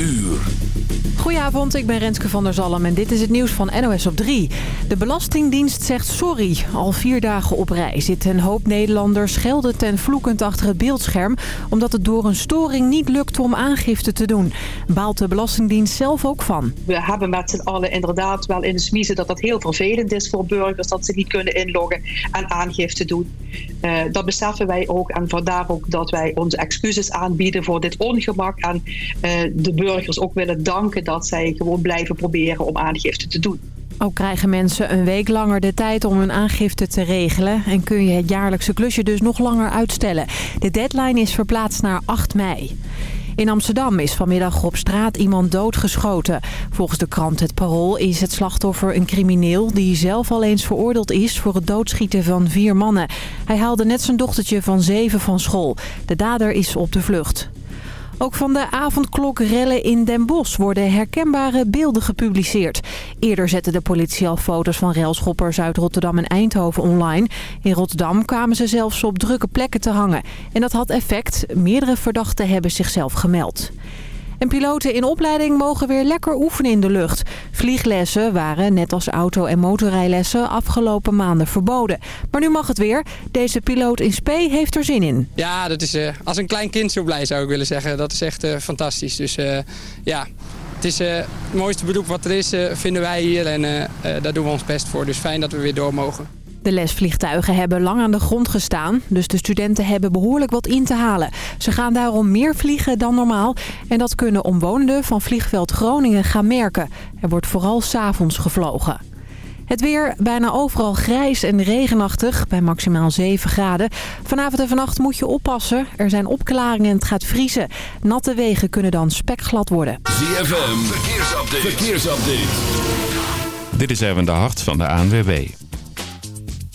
uur. Goedenavond, ik ben Renske van der Zalm en dit is het nieuws van NOS op 3. De Belastingdienst zegt sorry. Al vier dagen op rij zitten een hoop Nederlanders scheldend en vloekend achter het beeldscherm... omdat het door een storing niet lukt om aangifte te doen. Baalt de Belastingdienst zelf ook van. We hebben met z'n allen inderdaad wel in de smiezen dat dat heel vervelend is voor burgers... dat ze niet kunnen inloggen en aangifte doen. Uh, dat beseffen wij ook en vandaar ook dat wij onze excuses aanbieden voor dit ongemak... en uh, de burgers ook willen danken dat zij gewoon blijven proberen om aangifte te doen. Ook krijgen mensen een week langer de tijd om hun aangifte te regelen... en kun je het jaarlijkse klusje dus nog langer uitstellen. De deadline is verplaatst naar 8 mei. In Amsterdam is vanmiddag op straat iemand doodgeschoten. Volgens de krant Het Parool is het slachtoffer een crimineel... die zelf al eens veroordeeld is voor het doodschieten van vier mannen. Hij haalde net zijn dochtertje van zeven van school. De dader is op de vlucht. Ook van de avondklokrellen in Den Bosch worden herkenbare beelden gepubliceerd. Eerder zette de politie al foto's van railschoppers uit Rotterdam en Eindhoven online. In Rotterdam kwamen ze zelfs op drukke plekken te hangen. En dat had effect. Meerdere verdachten hebben zichzelf gemeld. En piloten in opleiding mogen weer lekker oefenen in de lucht. Vlieglessen waren, net als auto- en motorrijlessen, afgelopen maanden verboden. Maar nu mag het weer. Deze piloot in Spee heeft er zin in. Ja, dat is uh, als een klein kind zo blij zou ik willen zeggen. Dat is echt uh, fantastisch. Dus uh, ja, het is het mooiste beroep wat er is, vinden wij hier. En daar doen we ons best voor. Dus fijn dat we weer door mogen. De lesvliegtuigen hebben lang aan de grond gestaan, dus de studenten hebben behoorlijk wat in te halen. Ze gaan daarom meer vliegen dan normaal en dat kunnen omwonenden van vliegveld Groningen gaan merken. Er wordt vooral 's avonds gevlogen. Het weer bijna overal grijs en regenachtig, bij maximaal 7 graden. Vanavond en vannacht moet je oppassen. Er zijn opklaringen en het gaat vriezen. Natte wegen kunnen dan spekglad worden. ZFM, verkeersupdate. verkeersupdate. Dit is even de hart van de ANWB.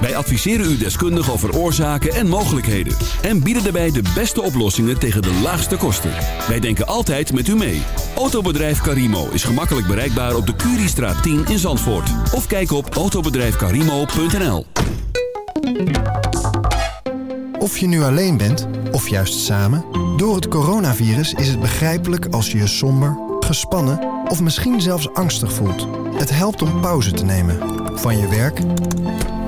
Wij adviseren u deskundig over oorzaken en mogelijkheden. En bieden daarbij de beste oplossingen tegen de laagste kosten. Wij denken altijd met u mee. Autobedrijf Carimo is gemakkelijk bereikbaar op de Curiestraat 10 in Zandvoort. Of kijk op autobedrijfcarimo.nl Of je nu alleen bent, of juist samen... door het coronavirus is het begrijpelijk als je je somber, gespannen... of misschien zelfs angstig voelt. Het helpt om pauze te nemen. Van je werk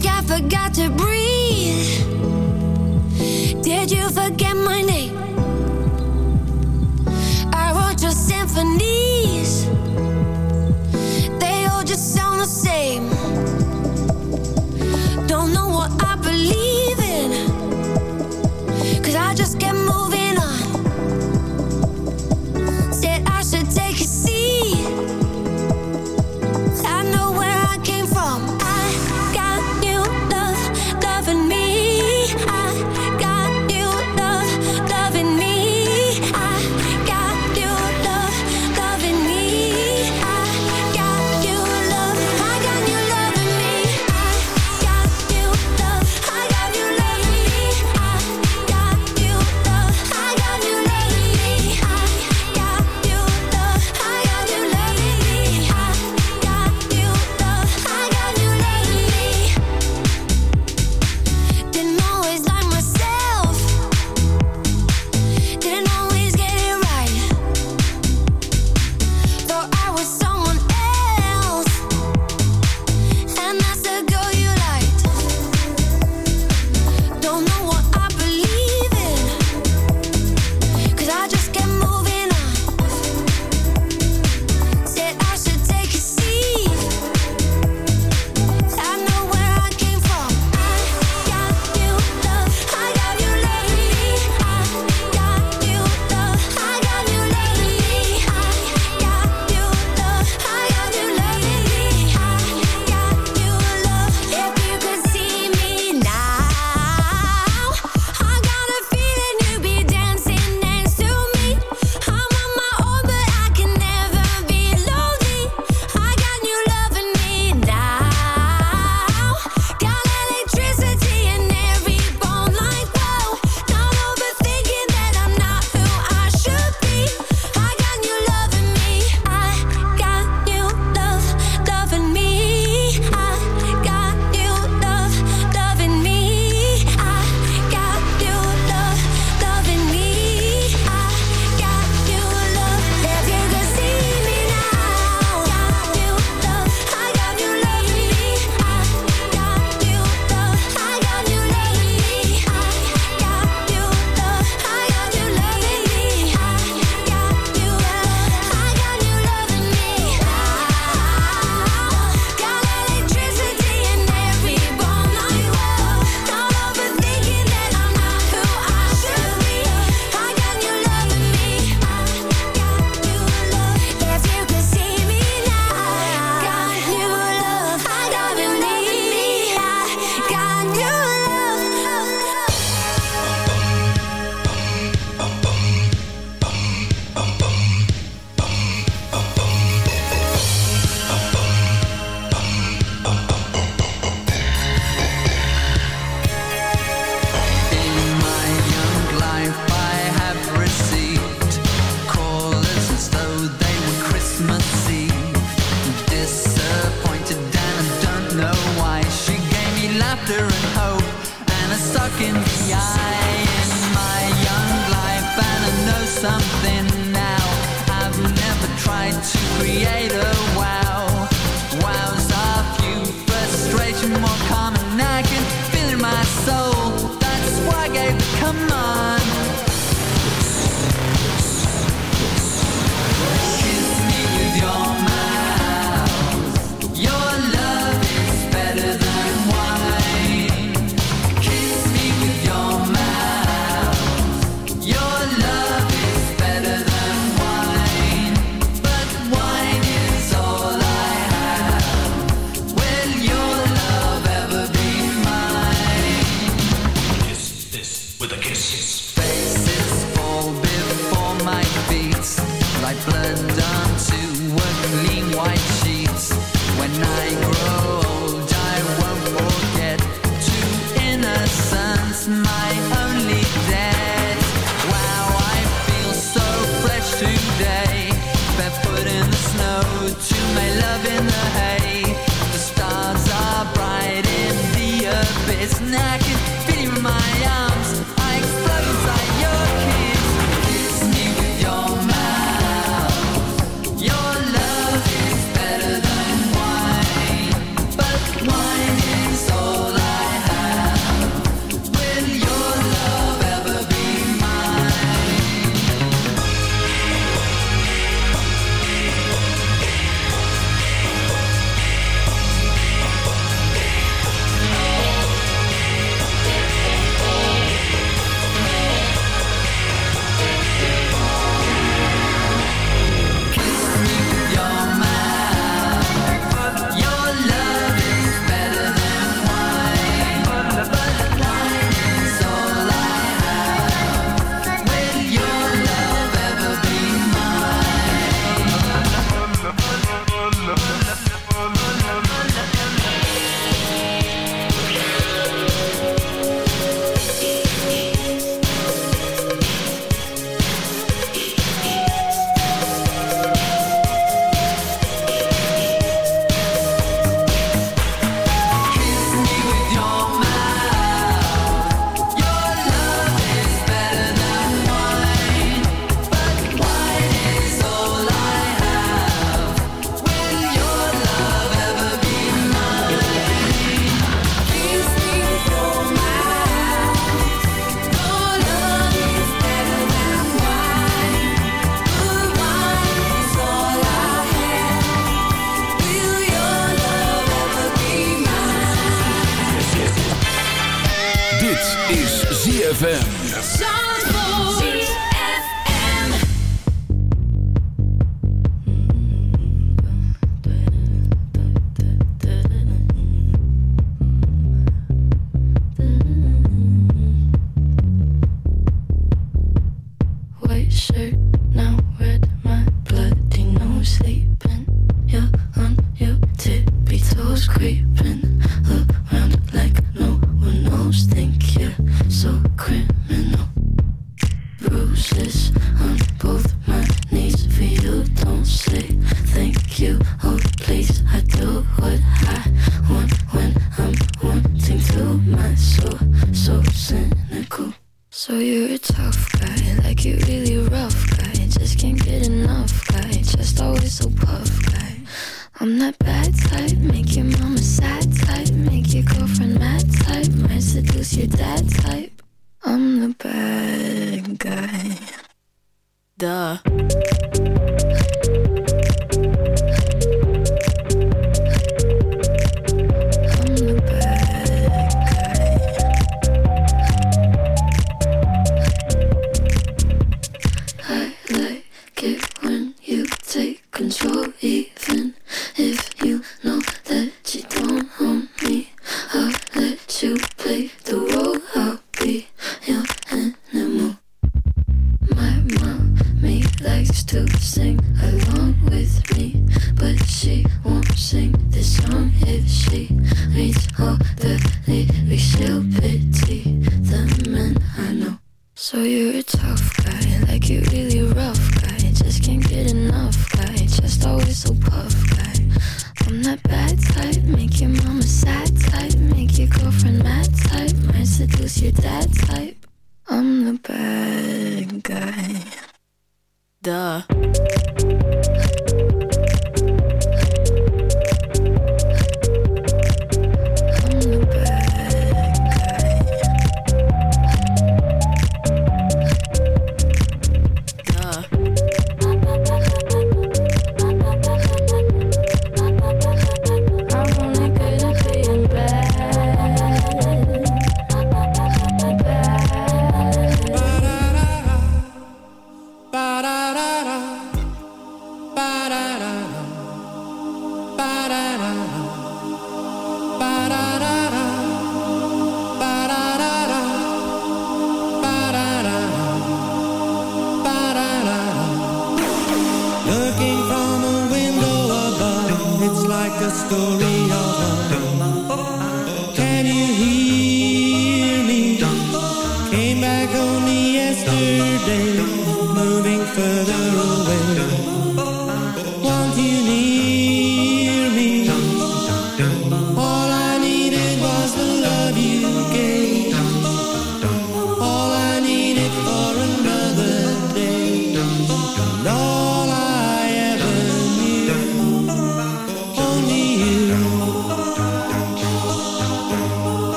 Think I forgot to breathe. Did you forget my name? I wrote your symphonies. They all just sound the same.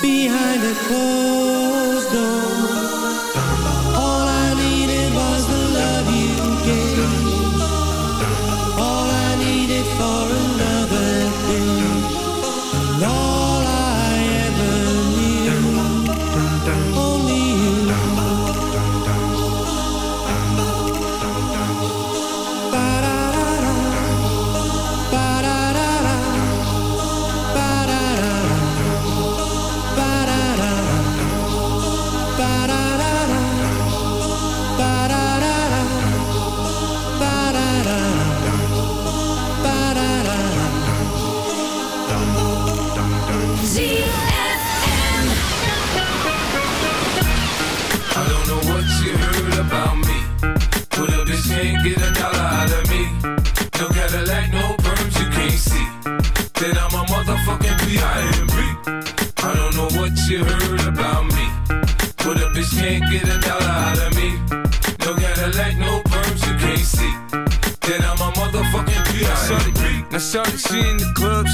Behind a closed door.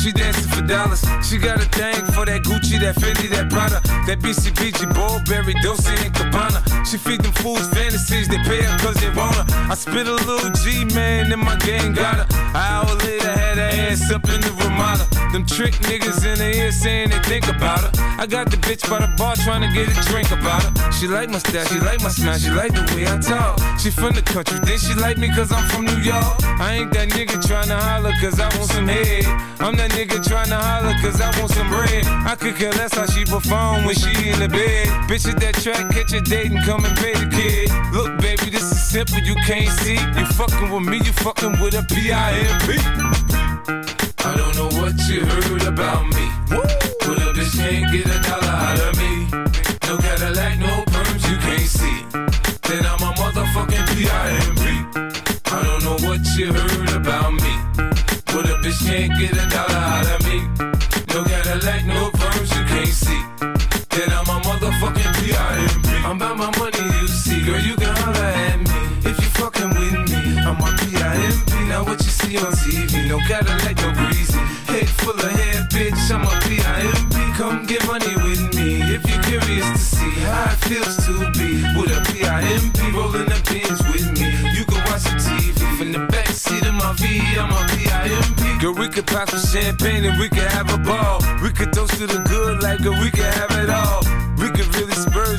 She dancing for dollars. She got a thing for that Gucci, that Fendi, that Prada, that BCBG, Burberry, Dolce and Gabbana. She feed them fools fantasies, they pay her cause they want her. I spit a little G, man, and my gang got her. An hour later, had her ass up in the Ramada. Them trick niggas in the ear saying they think about her. I got the bitch by the bar trying to get a drink about her. She like my style, she like my smile, she like the way I talk. She from the country, then she like me cause I'm from New York. I ain't that nigga trying to holler cause I want some head. I'm that nigga trying to holler cause I want some bread. I could care less how she perform when she in the bed. Bitch at that track, catch a date and come and pay the kid. Look, baby, this is simple, you can't see. You fucking with me, you fucking with a P-I-M-P. I don't know what you heard about me. But a bitch can't get a dollar out of me. No Cadillac, no perms, you can't see. Then I'm a motherfucking P-I-M-P. I don't know what you heard about me. But a bitch can't get a dollar out of me. No Cadillac, no see on TV, no Cadillac, no greasy. Head full of hair, bitch, I'm a P.I.M.P. Come get money with me. If you're curious to see how it feels to be with a P.I.M.P. rolling the pins with me. You can watch the TV from the backseat of my V. I'm a P.I.M.P. Girl, we could pop some champagne and we could have a ball. We could toast to the good like girl, we could have it all. We could really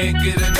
can't get a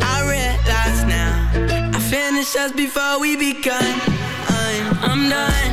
I realize now I finished just before we begun. I'm, I'm done,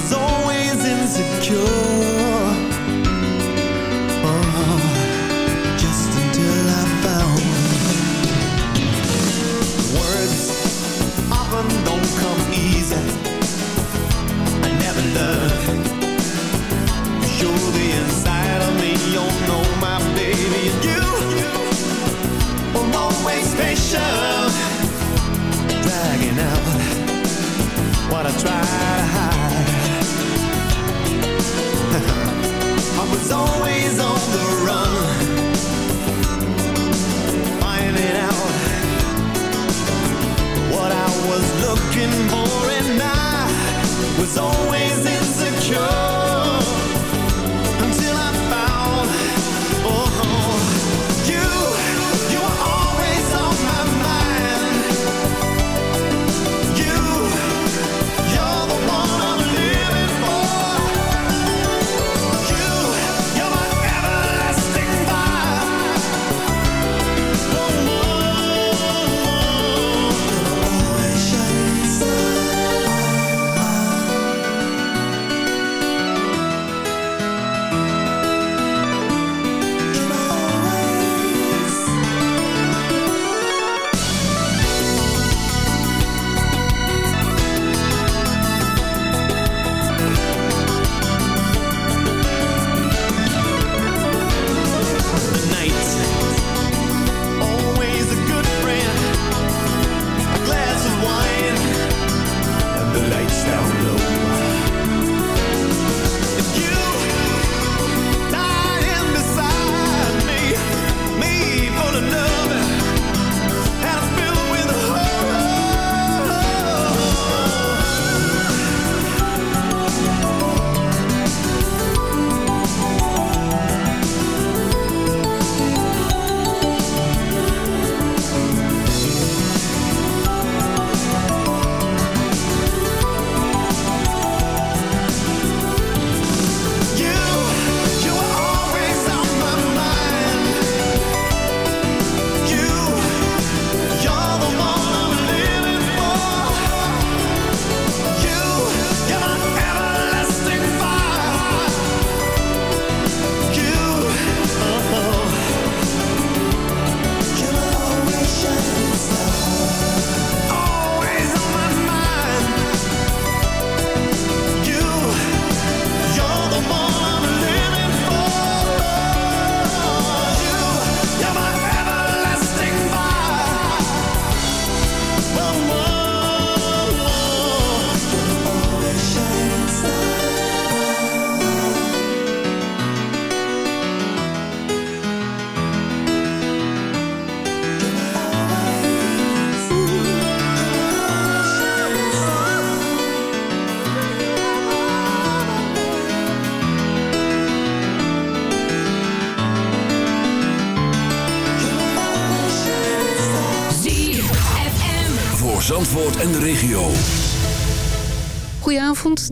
was all Always.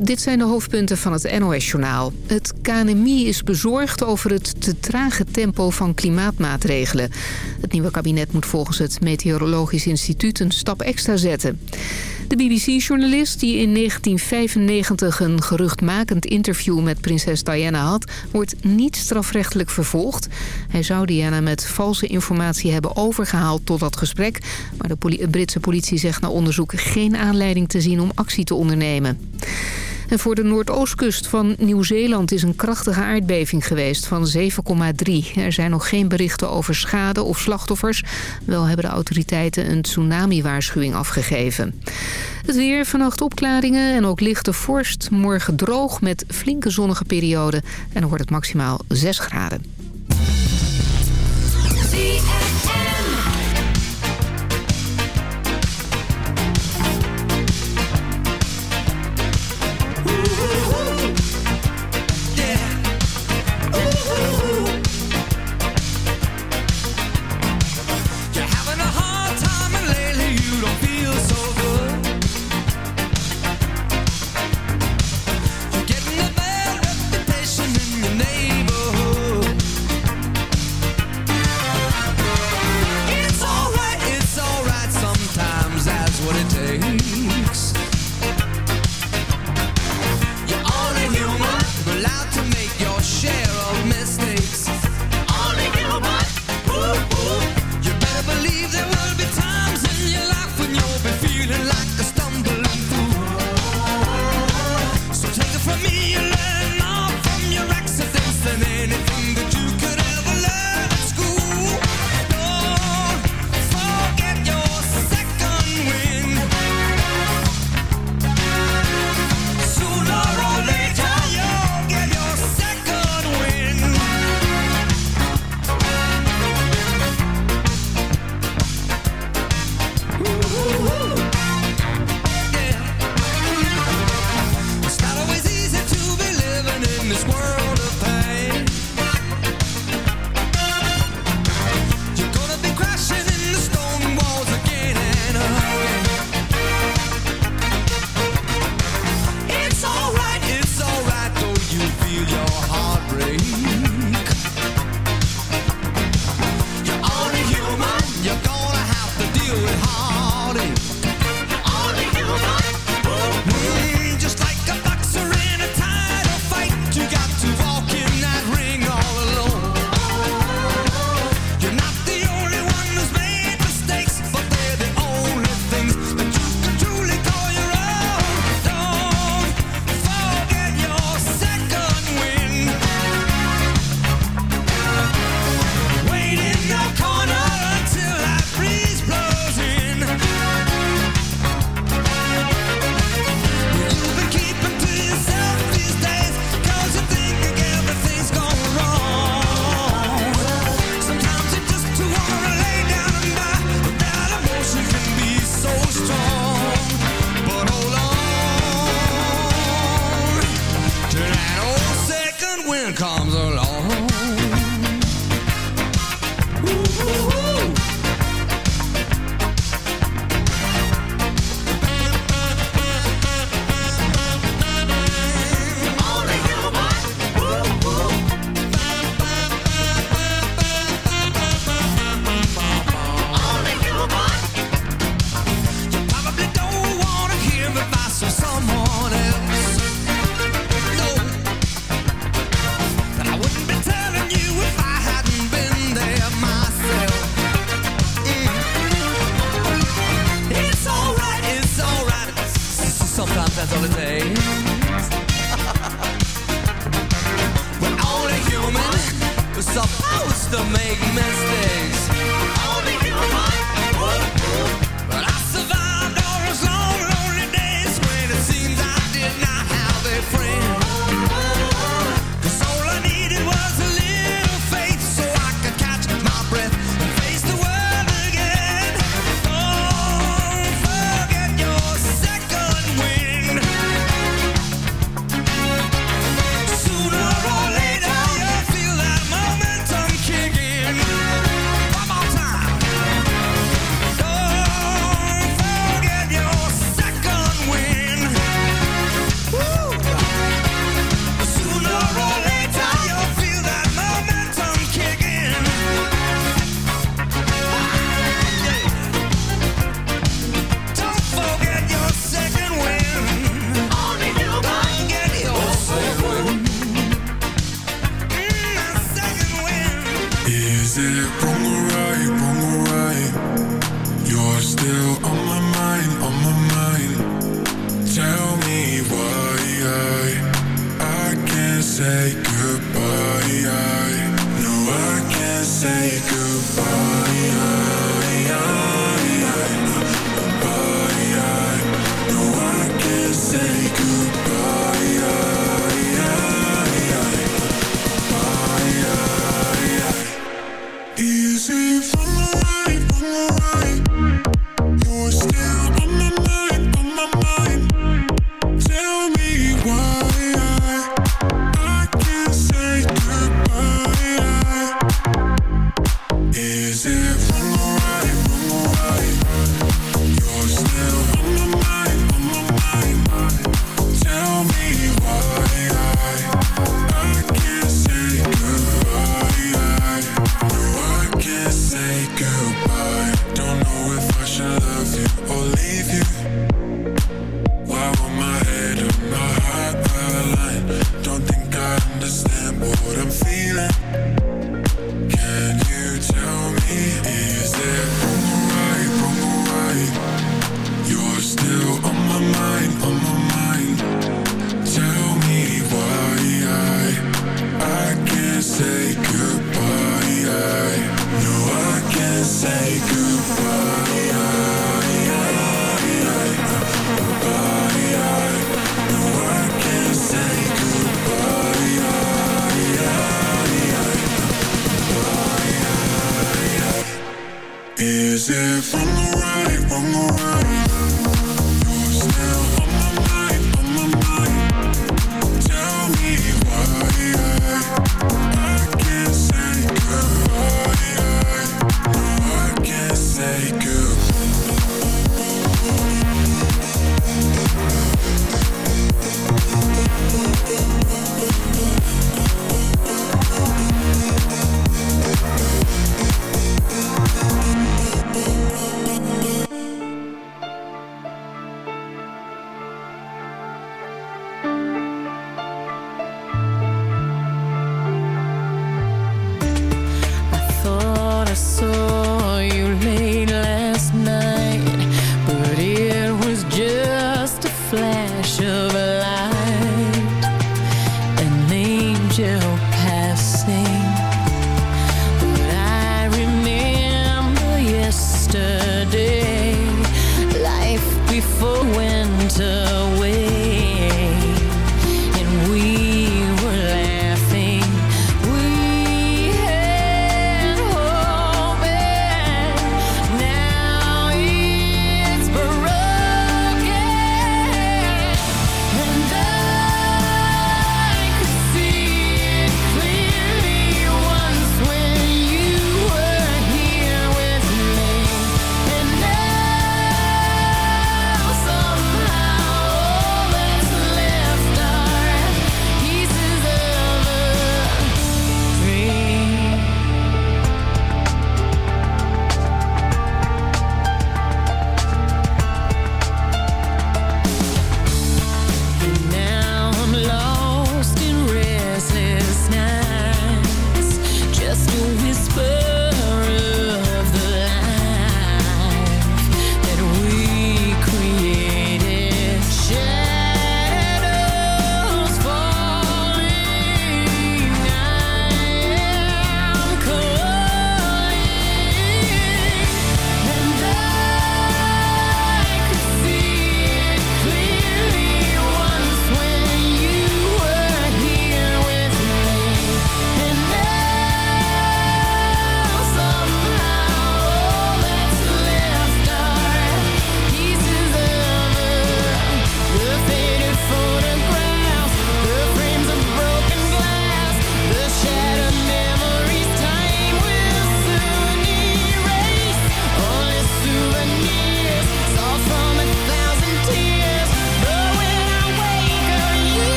Dit zijn de hoofdpunten van het NOS-journaal. Het KNMI is bezorgd over het te trage tempo van klimaatmaatregelen. Het nieuwe kabinet moet volgens het Meteorologisch Instituut een stap extra zetten. De BBC-journalist die in 1995 een geruchtmakend interview met prinses Diana had... wordt niet strafrechtelijk vervolgd. Hij zou Diana met valse informatie hebben overgehaald tot dat gesprek... maar de Britse politie zegt na onderzoek geen aanleiding te zien om actie te ondernemen. En voor de noordoostkust van Nieuw-Zeeland is een krachtige aardbeving geweest van 7,3. Er zijn nog geen berichten over schade of slachtoffers. Wel hebben de autoriteiten een tsunami-waarschuwing afgegeven. Het weer, vannacht opklaringen en ook lichte vorst. Morgen droog met flinke zonnige perioden. En dan wordt het maximaal 6 graden.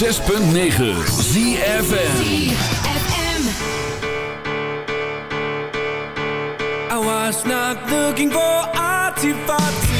106.9 ZFN I was not looking for artifacts.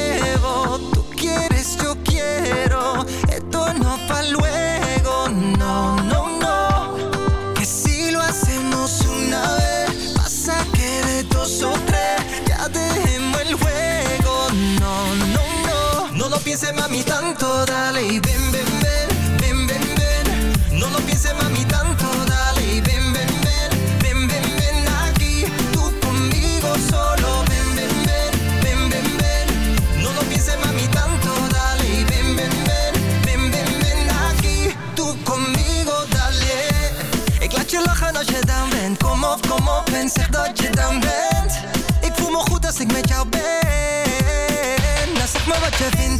mami, tanto dale y ven